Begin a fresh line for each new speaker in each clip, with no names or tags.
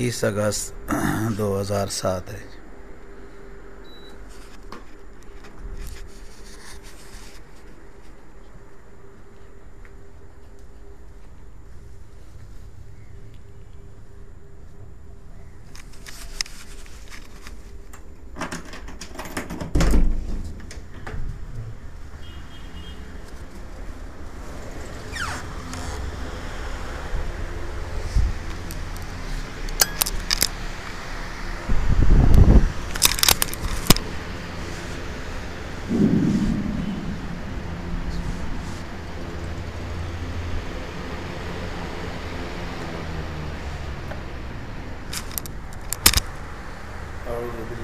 تیس اگست دو ہزار سات ہے۔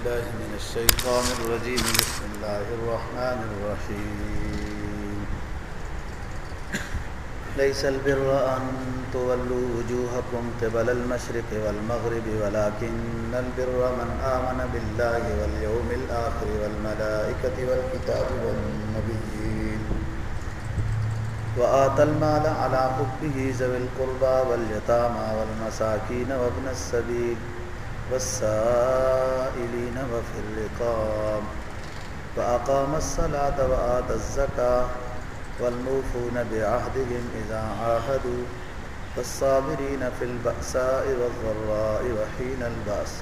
بالله من الشيطان الرجيم. بسم الله الرحمن الرحيم. ليس البر أن تولوا وجوهكم قبل المشرق والمغرب، ولكن البر من آمن بالله واليوم الآخر والملائكة والكتاب والنبيين. وآتى المال على حبه ذوي القربى واليتامى والمساكين وابن السبيل. والسائلين وفي الرقاب وأقام الصلاة وآت الزكاة والموفون بعهدهم إذا عاهدوا والصابرين في البأساء والضراء وحين البأس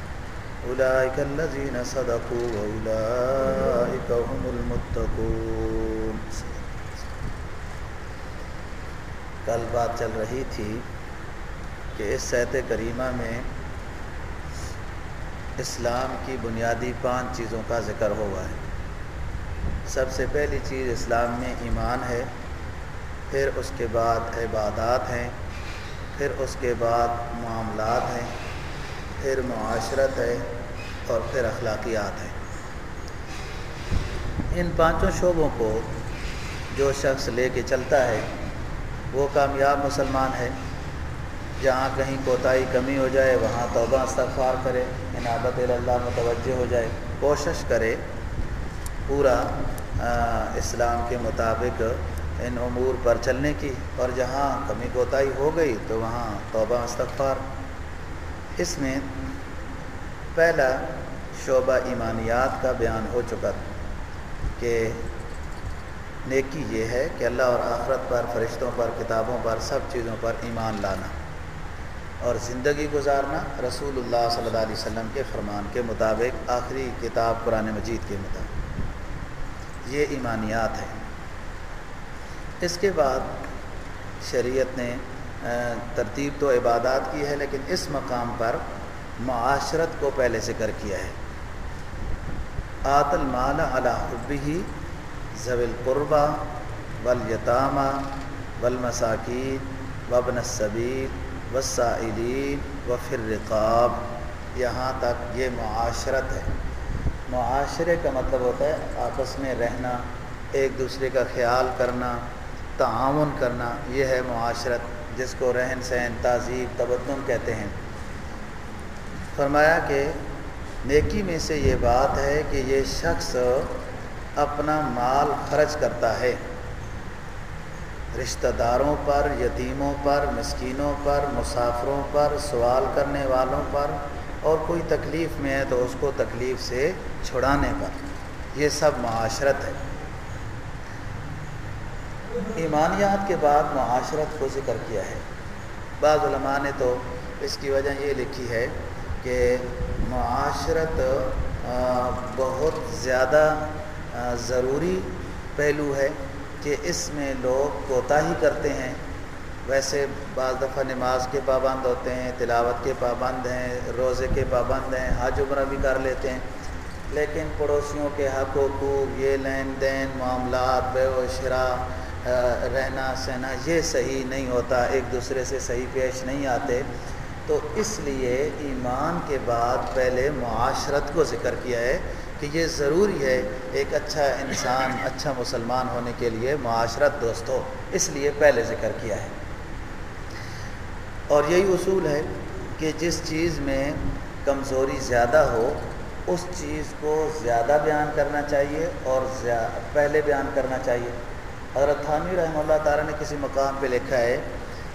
أولئك الذين صدقوا وأولئك هم المتقون کل بات چل رہی تھی کہ اس صحت کریمہ میں اسلام کی بنیادی پانچ چیزوں کا ذکر ہوا ہے۔ سب سے پہلی چیز اسلام میں ایمان ہے، پھر اس کے بعد عبادات ہیں، پھر اس کے بعد معاملات ہیں، پھر معاشرت ہے اور پھر اخلاقیات ہیں۔ ان پانچوں شعبوں کو جو شخص لے کے چلتا ہے، وہ کامیاب مسلمان ہے۔ جہاں کہیں کوتاہی کمی ہو جائے، وہاں توبہ استغفار کرے انعبت اللہ متوجہ ہو جائے۔ کوشش کرے پورا اسلام کے مطابق ان امور پر چلنے کی۔ اور جہاں کمی کوتاہی ہو گئی تو وہاں توبہ استغفار۔ اس میں پہلا شعبہ ایمانیات کا بیان ہو چکا کہ نیکی یہ ہے کہ اللہ اور آخرت پر، فرشتوں پر، کتابوں پر، سب چیزوں پر ایمان لانا۔ اور زندگی گزارنا رسول اللہ صلی اللہ علیہ وسلم کے فرمان کے مطابق آخری کتاب قرآن مجید کے مطابق۔ یہ ایمانیات ہیں۔ اس کے بعد شریعت نے ترتیب تو عبادات کی ہے، لیکن اس مقام پر معاشرت کو پہلے ذکر کیا ہے۔ آت المال علی حبی ضوی القربہ ولیتامہ والمساکین وابن الصبیر وسائلین و فر رقاب یہاں تک یہ معاشرت ہے۔ معاشرے کا مطلب ہوتا ہے آپس میں رہنا، ایک دوسرے کا خیال کرنا، تعاون کرنا، یہ ہے معاشرت جس کو رہن سہن، تہذیب، تبدن کہتے ہیں۔ فرمایا کہ نیکی میں سے یہ بات ہے کہ یہ شخص اپنا مال خرچ کرتا ہے۔ رشتہ داروں پر، یتیموں پر، مسکینوں پر، مسافروں پر، سوال کرنے والوں پر اور کوئی تکلیف میں ہے تو اس کو تکلیف سے چھڑانے پر۔ یہ سب معاشرت ہے۔ ایمانیات کے بعد معاشرت کو ذکر کیا ہے۔ بعض علماء نے تو اس کی وجہ یہ لکھی ہے کہ معاشرت بہت زیادہ ضروری پہلو ہے۔ کہ اس میں لوگ کوتاہی کرتے ہیں۔ ویسے بعض دفعہ نماز کے پابند ہوتے ہیں، تلاوت کے پابند ہیں، روزے کے پابند ہیں، حج عمرہ بھی کر لیتے ہیں۔ لیکن پڑوسیوں کے حق حقوق، یہ لین دین، معاملات، بے و شرا رہنا سہنا، یہ صحیح نہیں ہوتا، ایک دوسرے سے صحیح پیش نہیں آتے۔ تو اس لیے ایمان کے بعد پہلے معاشرت کو ذکر کیا ہے۔ کہ یہ ضروری ہے ایک اچھا انسان اچھا مسلمان ہونے کے لیے معاشرت دوست ہو اس لیے پہلے ذکر کیا ہے۔ اور یہی اصول ہے کہ جس چیز میں کمزوری زیادہ ہو، اس چیز کو زیادہ بیان کرنا چاہیے اور پہلے بیان کرنا چاہیے۔ حضرت تھانوی رحمہ اللہ تعالیٰ نے کسی مقام پہ لکھا ہے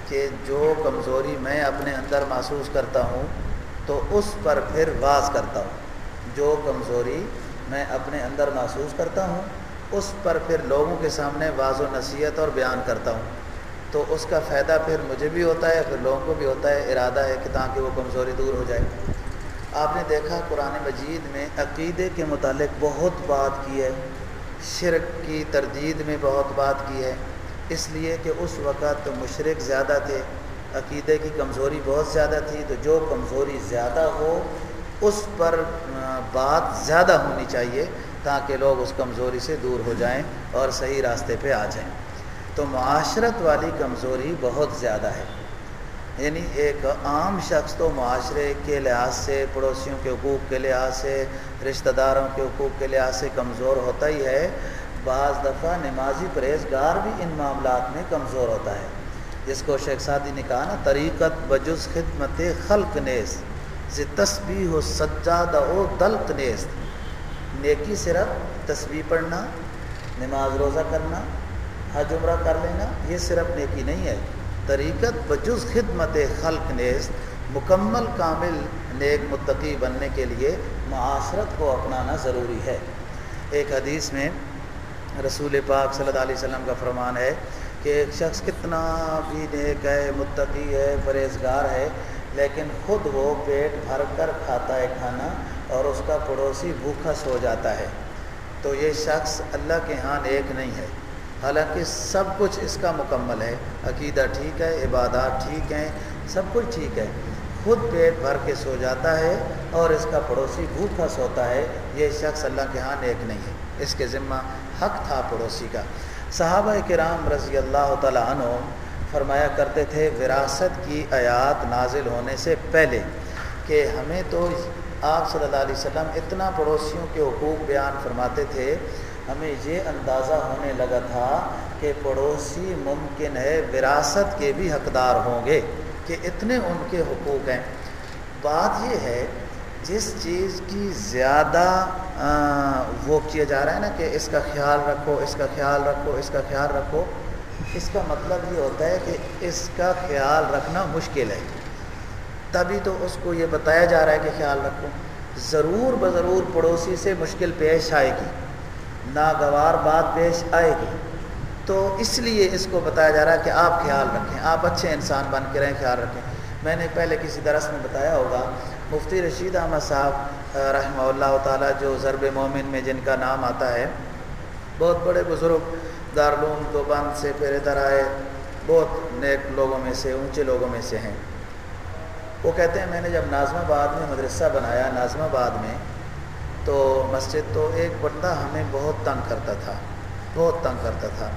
کہ جو کمزوری میں اپنے اندر محسوس کرتا ہوں، تو اس پر پھر واز کرتا ہوں۔ جو کمزوری میں اپنے اندر محسوس کرتا ہوں، اس پر پھر لوگوں کے سامنے واض و نصیحت اور بیان کرتا ہوں۔ تو اس کا فائدہ پھر مجھے بھی ہوتا ہے پھر لوگوں کو بھی ہوتا ہے، ارادہ ہے کہ تاکہ وہ کمزوری دور ہو جائے۔ آپ نے دیکھا قرآن مجید میں عقیدے کے متعلق بہت بات کی ہے، شرک کی تردید میں بہت بات کی ہے۔ اس لیے کہ اس وقت مشرق زیادہ تھے، عقیدے کی کمزوری بہت زیادہ تھی۔ تو جو کمزوری زیادہ ہو اس پر بات زیادہ ہونی چاہیے تاکہ لوگ اس کمزوری سے دور ہو جائیں اور صحیح راستے پہ آ جائیں۔ تو معاشرت والی کمزوری بہت زیادہ ہے۔ یعنی ایک عام شخص تو معاشرے کے لحاظ سے، پڑوسیوں کے حقوق کے لحاظ سے، رشتہ داروں کے حقوق کے لحاظ سے کمزور ہوتا ہی ہے۔ بعض دفعہ نمازی پرہیزگار بھی ان معاملات میں کمزور ہوتا ہے۔ جس کو شیخ سعدی نے کہا نا، طریقت بجز خدمت خلق نیز۔ ز تسبیح و سجاد و دلق نیز نیکی صرف تسبیح پڑھنا، نماز روزہ کرنا، حج عمرہ کر لینا، یہ صرف نیکی نہیں ہے۔ طریقت بجز خدمت خلق نیز مکمل کامل نیک متقی بننے کے لیے معاشرت کو اپنانا ضروری ہے۔ ایک حدیث میں رسول پاک صلی اللہ علیہ وسلم کا فرمان ہے کہ ایک شخص کتنا بھی نیک ہے، متقی ہے، پرہیزگار ہے لیکن خود وہ پیٹ بھر کر کھاتا ہے کھانا اور اس کا پڑوسی بھوکھا سو جاتا ہے۔ تو یہ شخص اللہ کے ہاں ایک نہیں ہے۔ حالانکہ سب کچھ اس کا مکمل ہے۔ عقیدہ ٹھیک ہے، عبادات ٹھیک ہیں، سب کچھ ٹھیک ہے۔ خود پیٹ بھر کے سو جاتا ہے اور اس کا پڑوسی بھوکھا سوتا ہے۔ یہ شخص اللہ کے ہاں ایک نہیں ہے۔ اس کے ذمہ حق تھا پڑوسی کا۔ صحابہ کرام رضی اللہ تعالیٰ عنہ فرمایا کرتے تھے، وراثت کی آیات نازل ہونے سے پہلے کہ ہمیں تو آپ صلی اللہ علیہ وسلم اتنا پڑوسیوں کے حقوق بیان فرماتے تھے، ہمیں یہ اندازہ ہونے لگا تھا کہ پڑوسی ممکن ہے وراثت کے بھی حقدار ہوں گے کہ اتنے ان کے حقوق ہیں۔ بات یہ ہے، جس چیز کی زیادہ وہ کیا جا رہا ہے نا کہ اس کا خیال رکھو، اس کا خیال رکھو، اس کا خیال رکھو اس کا مطلب یہ ہوتا ہے کہ اس کا خیال رکھنا مشکل ہے۔ تبھی تو اس کو یہ بتایا جا رہا ہے کہ خیال رکھو۔ ضرور بضرور پڑوسی سے مشکل پیش آئے گی۔ ناگوار بات پیش آئے گی۔ تو اس لیے اس کو بتایا جا رہا ہے کہ آپ خیال رکھیں۔ آپ اچھے انسان بن کے رہیں، خیال رکھیں۔ میں نے پہلے کسی درس میں بتایا ہوگا، مفتی رشید احمد صاحب رحمہ اللہ تعالیٰ، جو ضرب مومن میں جن کا نام آتا ہے، بہت بڑے بزرگ دارالعلوم تو بند سے پھر ادھر آئے۔ بہت نیک لوگوں میں سے، اونچے لوگوں میں سے ہیں۔ وہ کہتے ہیں، میں نے جب نازم آباد میں مدرسہ بنایا نازم آباد میں، تو مسجد تو ایک بندہ ہمیں بہت تنگ کرتا تھا، بہت تنگ کرتا تھا۔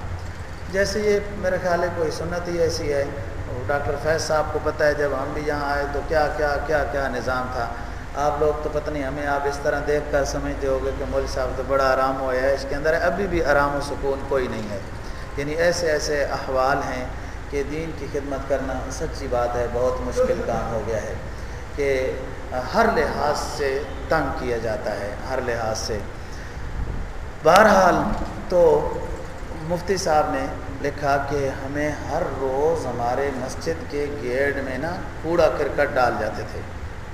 جیسے یہ میرا خیال ہے، کوئی سنت ہی ایسی ہے۔ ڈاکٹر فیض صاحب کو پتہ ہے، جب ہم بھی یہاں آئے تو کیا کیا کیا کیا نظام تھا۔ آپ لوگ تو پتہ نہیں، ہمیں آپ اس طرح دیکھ کر سمجھتے ہو گے کہ مول صاحب تو بڑا آرام ہوا ہے۔ اس کے اندر ابھی بھی آرام و سکون کوئی نہیں ہے۔ یعنی ایسے ایسے احوال ہیں کہ دین کی خدمت کرنا سچی بات ہے، بہت مشکل کام ہو گیا ہے کہ ہر لحاظ سے تنگ کیا جاتا ہے، ہر لحاظ سے۔ بہرحال تو مفتی صاحب نے لکھا کہ ہمیں ہر روز ہمارے مسجد کے گیٹ میں نا کوڑا کرکٹ ڈال جاتے تھے،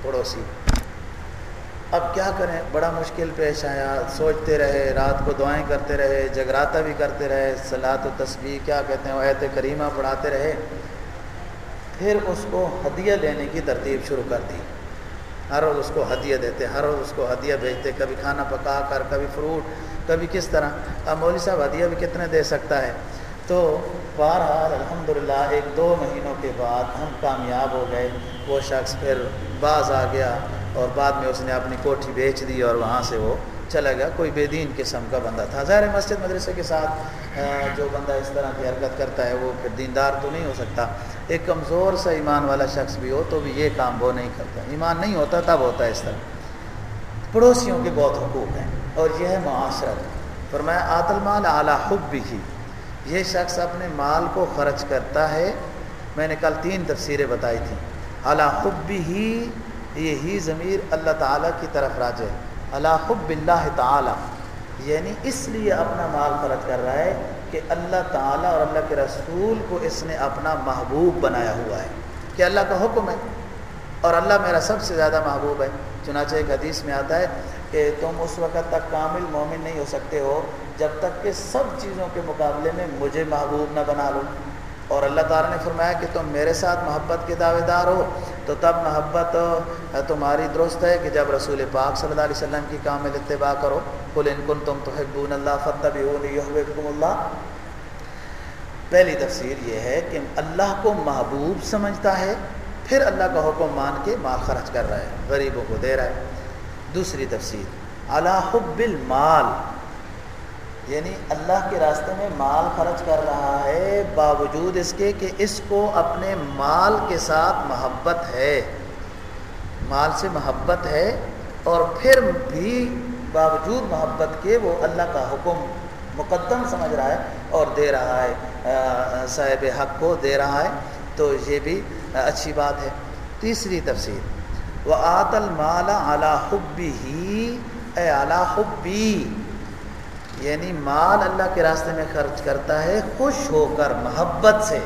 پڑوسی۔ اب کیا کریں؟ بڑا مشکل پیش آیا۔ سوچتے رہے، رات کو دعائیں کرتے رہے، جگراتا بھی کرتے رہے صلاح و تسبیح کیا کہتے ہیں؟ ایت کریمہ پڑھاتے رہے۔ پھر اس کو ہدیہ لینے کی ترتیب شروع کر دی۔ ہر روز اس کو ہدیہ دیتے، ہر روز اس کو ہدیہ بھیجتے۔ کبھی کھانا پکا کر، کبھی فروٹ، کبھی کس طرح۔ اب مولوی صاحب ہدیہ بھی کتنے دے سکتا ہے؟ تو بہرحال الحمدللہ ایک دو مہینوں کے بعد ہم کامیاب ہو گئے۔ وہ شخص پھر باز آ گیا۔ اور بعد میں اس نے اپنی کوٹھی بیچ دی اور وہاں سے وہ چلا گیا۔ کوئی بے دین قسم کا بندہ تھا۔ ظاہر مسجد مدرسے کے ساتھ جو بندہ اس طرح کی حرکت کرتا ہے، وہ پھر دیندار تو نہیں ہو سکتا۔ ایک کمزور سا ایمان والا شخص بھی ہو تو بھی یہ کام وہ نہیں کرتا۔ ایمان نہیں ہوتا تب ہوتا ہے اس طرح۔ پڑوسیوں کے بہت حقوق ہیں اور یہ ہے معاشرت۔ فرمایا آت المال اعلیٰ حب بھی یہ شخص اپنے مال کو خرچ کرتا ہے۔ میں نے کل تین تفسیریں بتائی تھیں۔ اللہ حب ہی یہی ضمیر اللہ تعالیٰ کی طرف راج ہے۔ اللہ حب اللہ تعالیٰ یعنی اس لیے اپنا مال خرچ کر رہا ہے کہ اللہ تعالیٰ اور اللہ کے رسول کو اس نے اپنا محبوب بنایا ہوا ہے۔ کہ اللہ کا حکم ہے اور اللہ میرا سب سے زیادہ محبوب ہے۔ چنانچہ ایک حدیث میں آتا ہے کہ تم اس وقت تک کامل مومن نہیں ہو سکتے ہو جب تک کہ سب چیزوں کے مقابلے میں مجھے محبوب نہ بنا لو۔ اور اللہ تعالیٰ نے فرمایا کہ تم میرے ساتھ محبت کے دعوے دار ہو، تو تب محبت تمہاری درست ہے کہ جب رسول پاک صلی اللہ علیہ وسلم کی کامل اتباع کرو کل ان کن تم تو حبون اللہ فتح اللہ۔ پہلی تفسیر یہ ہے کہ اللہ کو محبوب سمجھتا ہے، پھر اللہ کا حکم مان کے مال خرچ کر رہا ہے، غریبوں کو دے رہا ہے۔ دوسری تفسیر اللہ حب المال۔ یعنی اللہ کے راستے میں مال خرچ کر رہا ہے، باوجود اس کے کہ اس کو اپنے مال کے ساتھ محبت ہے۔ مال سے محبت ہے اور پھر بھی باوجود محبت کے وہ اللہ کا حکم مقدم سمجھ رہا ہے اور دے رہا ہے صاحب حق کو دے رہا ہے۔ تو یہ بھی اچھی بات ہے۔ تیسری تفسیر وہ آت المال اعلیٰ حبی ہی اے اعلیٰ حبی یعنی مال اللہ کے راستے میں خرچ کرتا ہے، خوش ہو کر، محبت سے۔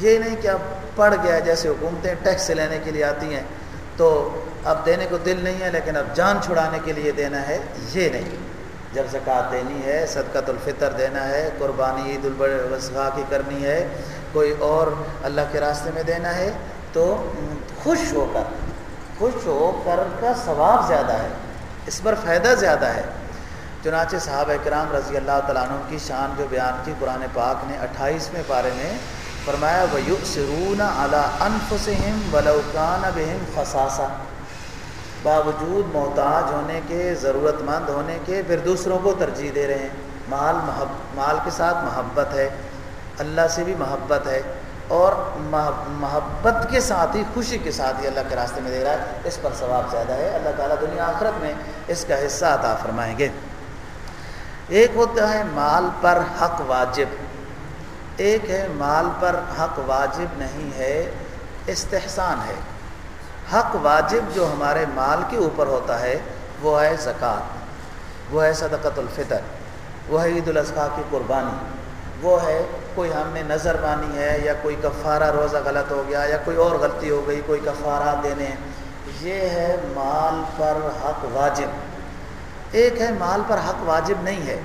یہ نہیں کہ اب پڑ گیا، جیسے حکومتیں ٹیکس لینے کے لیے آتی ہیں، تو اب دینے کو دل نہیں ہے، لیکن اب جان چھڑانے کے لیے دینا ہے۔ یہ نہیں۔ جب زکوٰۃ دینی ہے، صدقۃ الفطر دینا ہے، قربانی عید البصغاء کی کرنی ہے، کوئی اور اللہ کے راستے میں دینا ہے، تو خوش ہو کر، خوش ہو کر کا ثواب زیادہ ہے۔ اس پر فائدہ زیادہ ہے۔ چنانچہ صحابہ کرام رضی اللہ تعالیٰ عنہ کی شان جو بیان کی قرآن پاک نے اٹھائیسویں پارے میں فرمایا ویو سرون اعلیٰ انفسم ولوکان بہم فساسا باوجود محتاج ہونے کے ضرورت مند ہونے کے پھر دوسروں کو ترجیح دے رہے ہیں۔ مال محب، مال کے ساتھ محبت ہے، اللہ سے بھی محبت ہے اور محبت کے ساتھ ہی خوشی کے ساتھ ہی اللہ کے راستے میں دے رہا ہے۔ اس پر ثواب زیادہ ہے۔ اللہ تعالیٰ دنیا آخرت میں اس کا حصہ عطا فرمائیں گے۔ ایک ہوتا ہے مال پر حق واجب، ایک ہے مال پر حق واجب نہیں ہے، استحسان ہے۔ حق واجب جو ہمارے مال کے اوپر ہوتا ہے، وہ ہے زکوٰۃ، وہ ہے صدقۃ الفطر، وہ ہے عید الاضحیٰ کی قربانی، وہ ہے کوئی ہم نے نظر مانی ہے یا کوئی کفارہ روزہ غلط ہو گیا یا کوئی اور غلطی ہو گئی، کوئی کفارات دینے، یہ ہے مال پر حق واجب۔ ایک ہے، مال پر حق واجب نہیں ہے۔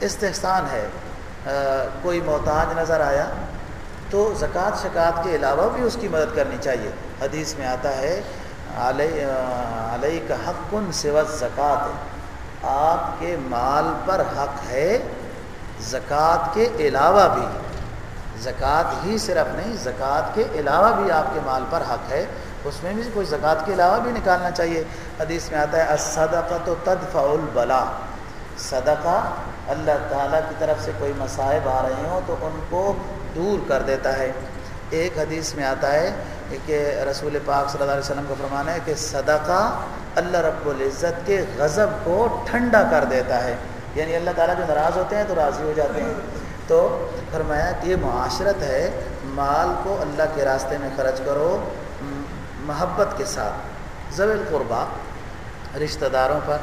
استحسان ہے۔ کوئی محتاج نظر آیا تو زکوٰۃ شکات کے علاوہ بھی اس کی مدد کرنی چاہیے۔ حدیث میں آتا ہے علیہ علیہ کا حق کن سوت زکوٰۃ آپ کے مال پر حق ہے، زکوٰۃ کے علاوہ بھی۔ زکوٰۃ ہی صرف نہیں، زکوٰۃ کے علاوہ بھی آپ کے مال پر حق ہے۔ اس میں بھی کوئی زکوٰۃ کے علاوہ بھی نکالنا چاہیے۔ حدیث میں آتا ہے صدقہ تو تدفع البلا صدقہ اللہ تعالیٰ کی طرف سے کوئی مصائب آ رہے ہوں تو ان کو دور کر دیتا ہے۔ ایک حدیث میں آتا ہے کہ رسول پاک صلی اللہ علیہ وسلم کا فرمانا ہے کہ صدقہ اللہ رب العزت کے غضب کو ٹھنڈا کر دیتا ہے۔ یعنی اللہ تعالیٰ جو ناراض ہوتے ہیں تو راضی ہو جاتے ہیں۔ تو فرمایا کہ یہ معاشرت ہے، مال کو اللہ کے راستے میں خرچ کرو محبت کے ساتھ۔ ضوی القربہ رشتہ داروں پر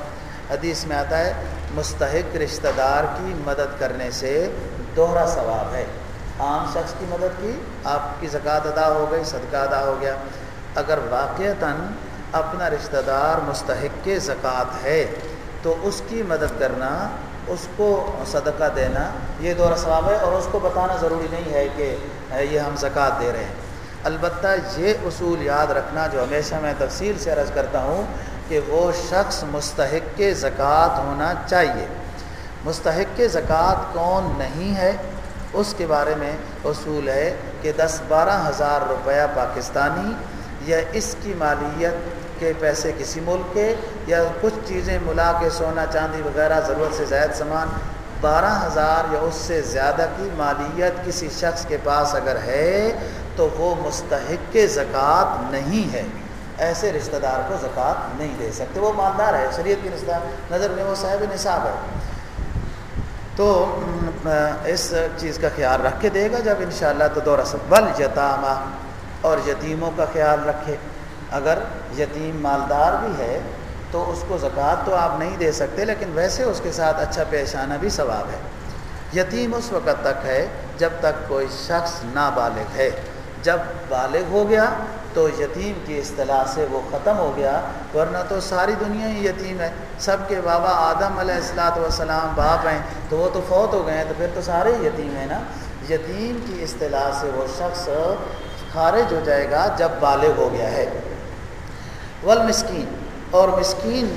حدیث میں آتا ہے، مستحق رشتہ دار کی مدد کرنے سے دوہرا ثواب ہے۔ عام شخص کی مدد کی، آپ کی زکوٰۃ ادا ہو گئی، صدقہ ادا ہو گیا۔ اگر واقعتاً اپنا رشتہ دار مستحق کے زکوٰۃ ہے، تو اس کی مدد کرنا، اس کو صدقہ دینا، یہ دورہ ثواب ہے اور اس کو بتانا ضروری نہیں ہے کہ یہ ہم زکوٰۃ دے رہے ہیں۔ البتہ یہ اصول یاد رکھنا جو ہمیشہ میں تفصیل سے عرض کرتا ہوں کہ وہ شخص مستحق کے زکوٰۃ ہونا چاہیے۔ مستحق کے زکوٰۃ کون نہیں ہے؟ اس کے بارے میں اصول ہے کہ دس بارہ ہزار روپیہ پاکستانی یا اس کی مالیت کے پیسے کسی ملک کے یا کچھ چیزیں ملا کے سونا چاندی وغیرہ ضرورت سے زائد سامان۔ بارہ ہزار یا اس سے زیادہ کی مالیت کسی شخص کے پاس اگر ہے تو وہ مستحق کے زکوٰۃ نہیں ہے۔ ایسے رشتہ دار کو زکوٰۃ نہیں دے سکتے۔ وہ مالدار ہے، شریعت کی رشتہ نظر میں وہ صاحب نصاب ہے۔ تو اس چیز کا خیال رکھ کے دے گا۔ جب انشاءاللہ تو دورہ بل یتامہ، اور یتیموں کا خیال رکھے۔ اگر یتیم مالدار بھی ہے تو اس کو زکوٰۃ تو آپ نہیں دے سکتے، لیکن ویسے اس کے ساتھ اچھا پیش آنا بھی ثواب ہے۔ یتیم اس وقت تک ہے جب تک کوئی شخص نابالغ ہے۔ جب بالغ ہو گیا تو یتیم کی اصطلاح سے وہ ختم ہو گیا، ورنہ تو ساری دنیا ہی یتیم ہے۔ سب کے بابا آدم علیہ السلاۃ والسلام باپ ہیں، تو وہ تو فوت ہو گئے ہیں، تو پھر تو سارے یتیم ہیں نا۔ یتیم کی اصطلاح سے وہ شخص خارج ہو جائے گا جب بالغ ہو گیا ہے۔ والمسکین، اور مسکین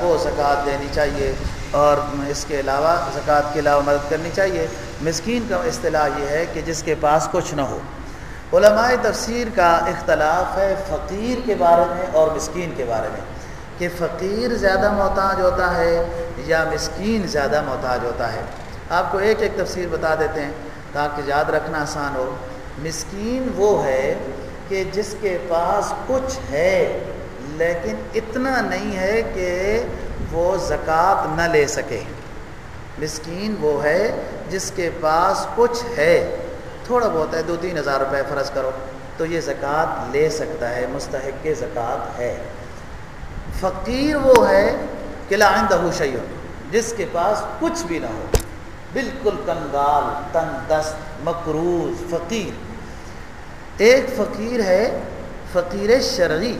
کو زکوٰۃ دینی چاہیے، اور اس کے علاوہ زکوٰۃ کے علاوہ مدد کرنی چاہیے۔ مسکین کا اصطلاح یہ ہے کہ جس کے پاس کچھ نہ ہو۔ علماء تفسیر کا اختلاف ہے فقیر کے بارے میں اور مسکین کے بارے میں، کہ فقیر زیادہ محتاج ہوتا ہے یا مسکین زیادہ محتاج ہوتا ہے؟ آپ کو ایک ایک تفسیر بتا دیتے ہیں تاکہ یاد رکھنا آسان ہو۔ مسکین وہ ہے کہ جس کے پاس کچھ ہے لیکن اتنا نہیں ہے کہ وہ زکوٰۃ نہ لے سکے۔ مسکین وہ ہے جس کے پاس کچھ ہے۔ تھوڑا بہت ہے، دو تین ہزار روپے فرض کرو۔ تو یہ زکوٰۃ لے سکتا ہے، مستحق زکوٰۃ ہے۔ فقیر وہ ہے کہ لائندہ شیو جس کے پاس کچھ بھی نہ ہو۔ بالکل کنگال تن، دست، مقروض، فقیر۔ ایک فقیر ہے، فقیر شرعی۔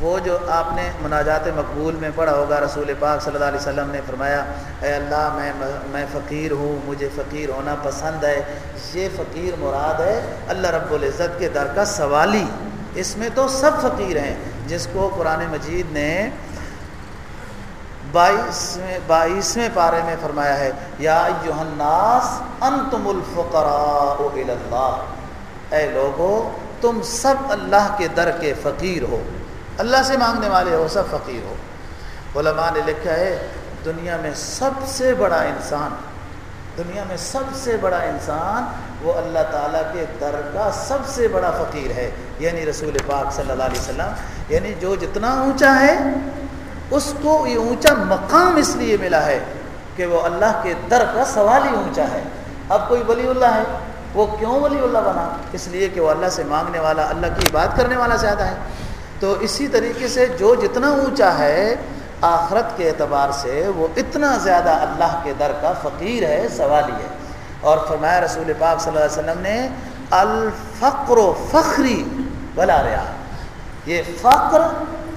وہ جو آپ نے مناجات مقبول میں پڑھا ہوگا، رسول پاک صلی اللہ علیہ وسلم نے فرمایا، اے اللہ، میں میں فقیر ہوں، مجھے فقیر ہونا پسند ہے۔ یہ فقیر مراد ہے اللہ رب العزت کے در کا سوالی۔ اس میں تو سب فقیر ہیں۔ جس کو قرآن مجید نے بائیسویں بائیسویں پارے میں فرمایا ہے، یا الناس، انتم الفقراء اللہ۔ اے لوگو، تم سب اللہ کے در کے فقیر ہو۔ اللہ سے مانگنے والے ہو، سب فقیر ہو۔ علماء نے لکھا ہے، دنیا میں سب سے بڑا انسان، دنیا میں سب سے بڑا انسان وہ اللہ تعالیٰ کے در کا سب سے بڑا فقیر ہے۔ یعنی رسول پاک صلی اللہ علیہ وسلم یعنی جو جتنا اونچا ہے، اس کو یہ اونچا مقام اس لیے ملا ہے کہ وہ اللہ کے در کا سوال ہی اونچا ہے۔ اب کوئی ولی اللہ ہے، وہ کیوں ولی اللہ بنا؟ اس لیے کہ وہ اللہ سے مانگنے والا، اللہ کی بات کرنے والا زیادہ ہے۔ تو اسی طریقے سے جو جتنا اونچا ہے آخرت کے اعتبار سے وہ اتنا زیادہ اللہ کے در کا فقیر ہے، سوالی ہے۔ اور فرمایا رسول پاک صلی اللہ علیہ وسلم نے، الفقر و فخری بلا رہا یہ فقر،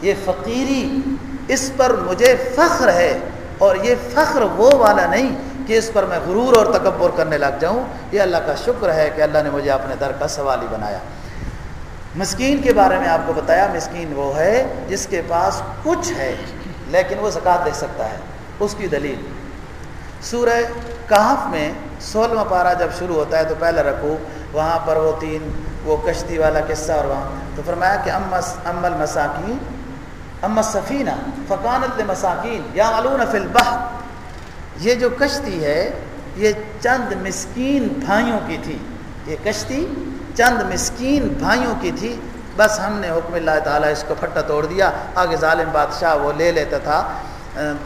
یہ فقیری اس پر مجھے فخر ہے اور یہ فخر وہ والا نہیں کہ اس پر میں غرور اور تکبر کرنے لگ جاؤں۔ یہ اللہ کا شکر ہے کہ اللہ نے مجھے اپنے در کا سوالی بنایا۔ مسکین کے بارے میں آپ کو بتایا، مسکین وہ ہے جس کے پاس کچھ ہے، لیکن وہ زکوٰۃ دے سکتا ہے۔ اس کی دلیل۔ سورہ کہف میں سولہواں پارہ جب شروع ہوتا ہے تو پہلے رکھو وہاں پر وہ تین، وہ کشتی والا قصہ اور وہاں۔ تو فرمایا کہ ام المساکین ام سفینہ فقانت مساکین یا علون فی یہ جو کشتی ہے، یہ چند مسکین بھائیوں کی تھی۔ یہ کشتی چند مسکین بھائیوں کی تھی، بس ہم نے حکم اللہ تعالیٰ اس کو پھٹا توڑ دیا۔ آگے ظالم بادشاہ وہ لے لیتا تھا۔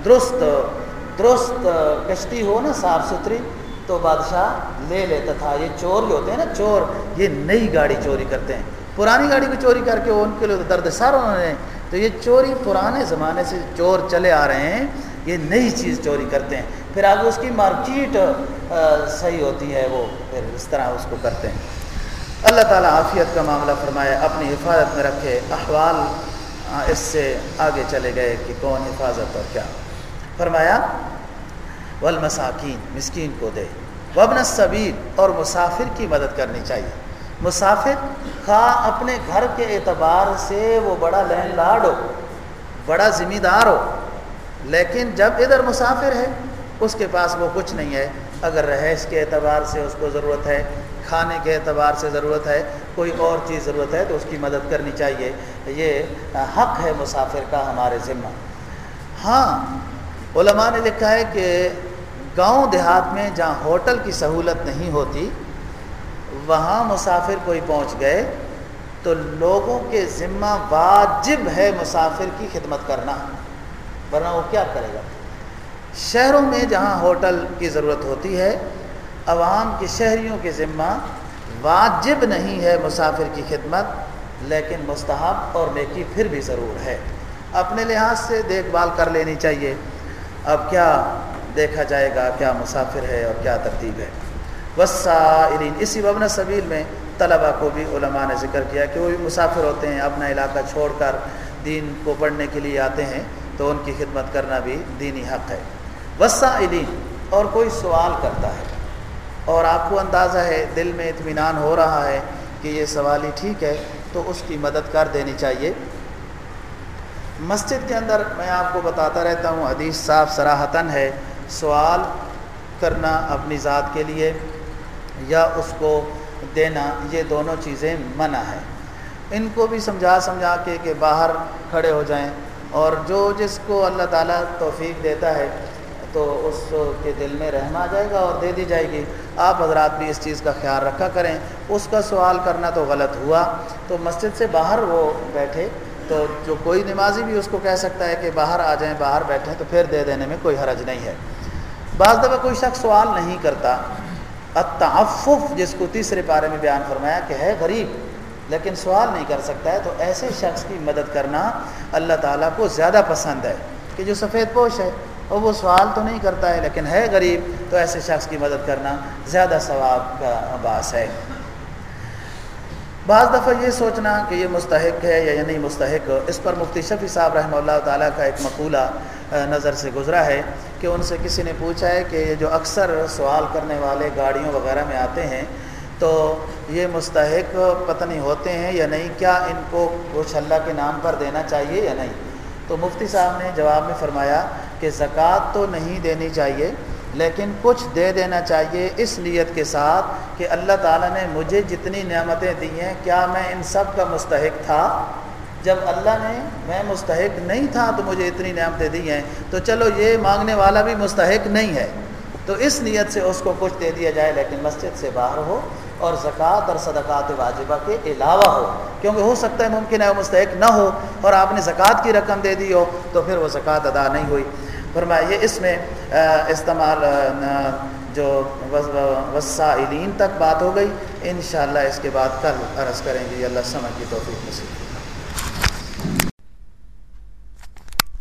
درست درست، کشتی ہو نا، صاف ستھری، تو بادشاہ لے لیتا تھا۔ یہ چور جو ہوتے ہیں نا، چور، یہ نئی گاڑی چوری کرتے ہیں۔ پرانی گاڑی کو چوری کر کے وہ ان کے لیے درد سار انہوں نے۔ تو یہ چوری پرانے زمانے سے چور چلے آ رہے ہیں۔ یہ نئی چیز چوری کرتے ہیں۔ پھر آگے اس کی مارکیٹ صحیح ہوتی ہے وہ۔ پھر اس طرح اس کو کرتے ہیں۔ اللہ تعالیٰ عافیت کا معاملہ فرمائے، اپنی حفاظت میں رکھے۔ احوال اس سے آگے چلے گئے کہ کون حفاظت اور کیا۔ فرمایا، والمساکین، مسکین کو دے۔ وبن صبیر اور مسافر کی مدد کرنی چاہیے۔ مسافر، خواہ اپنے گھر کے اعتبار سے وہ بڑا لینڈ لارڈ ہو، بڑا ذمہ دار ہو، لیکن جب ادھر مسافر ہے، اس کے پاس وہ کچھ نہیں ہے۔ اگر رہائش کے اعتبار سے اس کو ضرورت ہے کھانے کے اعتبار سے ضرورت ہے، کوئی اور چیز ضرورت ہے تو اس کی مدد کرنی چاہیے۔ یہ حق ہے مسافر کا ہمارے ذمہ۔ ہاں علماء نے لکھا ہے کہ گاؤں دیہات میں جہاں ہوٹل کی سہولت نہیں ہوتی، وہاں مسافر کوئی پہنچ گئے تو لوگوں کے ذمہ واجب ہے مسافر کی خدمت کرنا۔ ورنہ وہ کیا کرے گا؟ شہروں میں جہاں ہوٹل کی ضرورت ہوتی ہے عوام کے شہریوں کے ذمہ واجب نہیں ہے مسافر کی خدمت، لیکن مستحب اور نیکی پھر بھی ضرور ہے۔ اپنے لحاظ سے دیکھ بھال کر لینی چاہیے۔ اب کیا دیکھا جائے گا کیا مسافر ہے اور کیا ترتیب ہے۔ وسائلین اسی وبن صبیل میں طلبہ کو بھی علماء نے ذکر کیا کہ وہ بھی مسافر ہوتے ہیں، اپنا علاقہ چھوڑ کر دین کو پڑھنے کے لیے آتے ہیں، تو ان کی خدمت کرنا بھی دینی حق ہے۔ وسائلین اور کوئی سوال کرتا ہے۔ اور آپ کو اندازہ ہے دل میں اطمینان ہو رہا ہے کہ یہ سوال ہی ٹھیک ہے، تو اس کی مدد کر دینی چاہیے۔ مسجد کے اندر میں آپ کو بتاتا رہتا ہوں، حدیث صاف سراہتاً ہے۔ سوال کرنا اپنی ذات کے لیے یا اس کو دینا، یہ دونوں چیزیں منع ہے ان کو بھی سمجھا سمجھا کے کہ باہر کھڑے ہو جائیں اور جو جس کو اللہ تعالیٰ توفیق دیتا ہے تو اس کے دل میں رحم آ جائے گا اور دے دی جائے گی۔ آپ حضرات بھی اس چیز کا خیال رکھا کریں۔ اس کا سوال کرنا تو غلط ہوا۔ تو مسجد سے باہر وہ بیٹھے۔ تو جو کوئی نمازی بھی اس کو کہہ سکتا ہے کہ باہر آ جائیں، باہر بیٹھیں، تو پھر دے دینے میں کوئی حرج نہیں ہے۔ بعض دفعہ کوئی شخص سوال نہیں کرتا۔ التعفف، جس کو تیسرے پارے میں بیان فرمایا کہ ہے غریب، لیکن سوال نہیں کر سکتا ہے، تو ایسے شخص کی مدد کرنا اللہ تعالیٰ کو زیادہ پسند ہے۔ کہ جو سفید پوش ہے اور وہ سوال تو نہیں کرتا ہے، لیکن ہے غریب، تو ایسے شخص کی مدد کرنا زیادہ ثواب کا باعث ہے۔ بعض دفعہ یہ سوچنا کہ یہ مستحق ہے یا یہ نہیں مستحق، اس پر مفتی شفیع صاحب رحمہ اللہ تعالیٰ کا ایک مقولہ نظر سے گزرا ہے کہ ان سے کسی نے پوچھا ہے کہ یہ جو اکثر سوال کرنے والے گاڑیوں وغیرہ میں آتے ہیں، تو یہ مستحق پتہ نہیں ہوتے ہیں یا نہیں؟ کیا ان کو کچھ اللہ کے نام پر دینا چاہیے یا نہیں؟ تو مفتی صاحب نے جواب میں فرمایا کہ زکوٰۃ تو نہیں دینی چاہیے، لیکن کچھ دے دینا چاہیے اس نیت کے ساتھ کہ اللہ تعالیٰ نے مجھے جتنی نعمتیں دی ہیں، کیا میں ان سب کا مستحق تھا؟ جب اللہ نے میں مستحق نہیں تھا تو مجھے اتنی نعمتیں دی ہیں۔ تو چلو یہ مانگنے والا بھی مستحق نہیں ہے۔ تو اس نیت سے اس کو کچھ دے دیا جائے، لیکن مسجد سے باہر ہو اور زکوٰۃ اور صدقات واجبہ کے علاوہ ہو۔ کیونکہ ہو سکتا ہے ممکن ہے وہ مستحق نہ ہو اور آپ نے زکوٰۃ کی رقم دے دی ہو، تو پھر وہ زکوٰۃ ادا نہیں ہوئی۔ فرمایا یہ اس میں استعمال جو وسائلین تک بات ہو گئی، انشاءاللہ اس کے بعد کل عرض کریں گے اللہ سمجھ کی توفیق نصیب